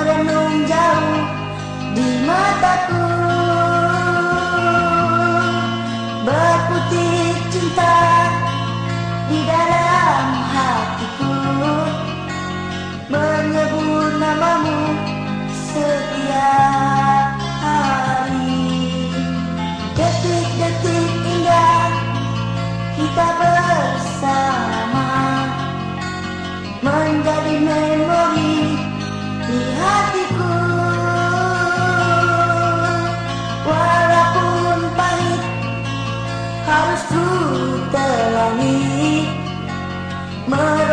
merenung jauh di mataku. Harus